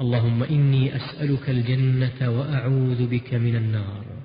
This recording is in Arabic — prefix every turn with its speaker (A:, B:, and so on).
A: اللهم إني أسألك الجنة وأعوذ بك من النار.